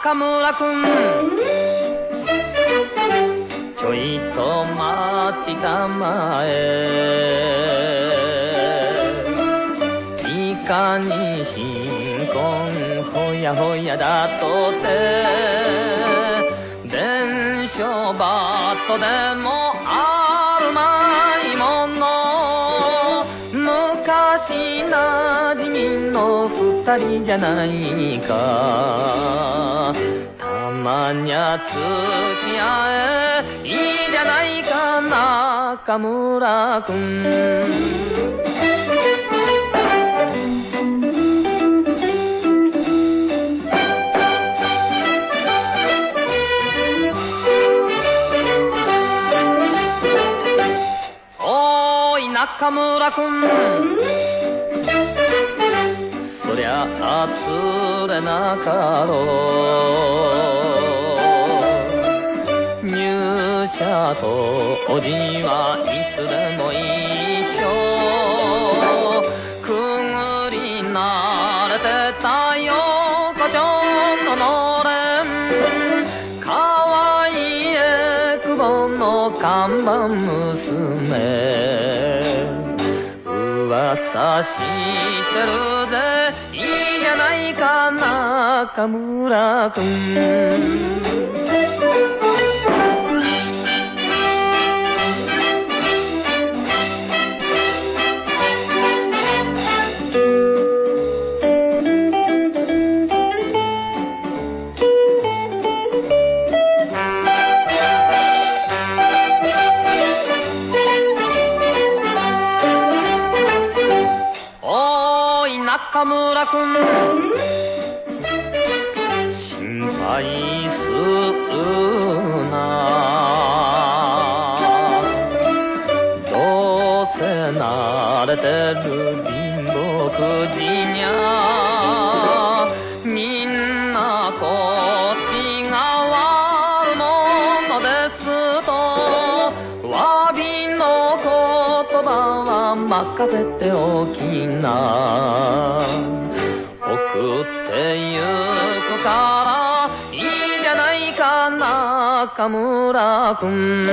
中村くんちょいと待ちたまえ。いかに新婚ほやほやだとて。伝書バットでもあるまいもの。昔なの二人じゃないか。たまにゃ付き合えいいじゃないか中村くん中村くんそりゃあつれなかろう入社とおじはいつでも一緒。くぐり慣れてたよこちょんののれ。んかわいいえくぼの看板娘噂してる中村くんおーい中村くん心配するな。どうせ慣れてる貧乏くじにゃみんなこっちが悪者ですと詫びの言葉は任せておきな。ってゆくからいいじゃないか中村くん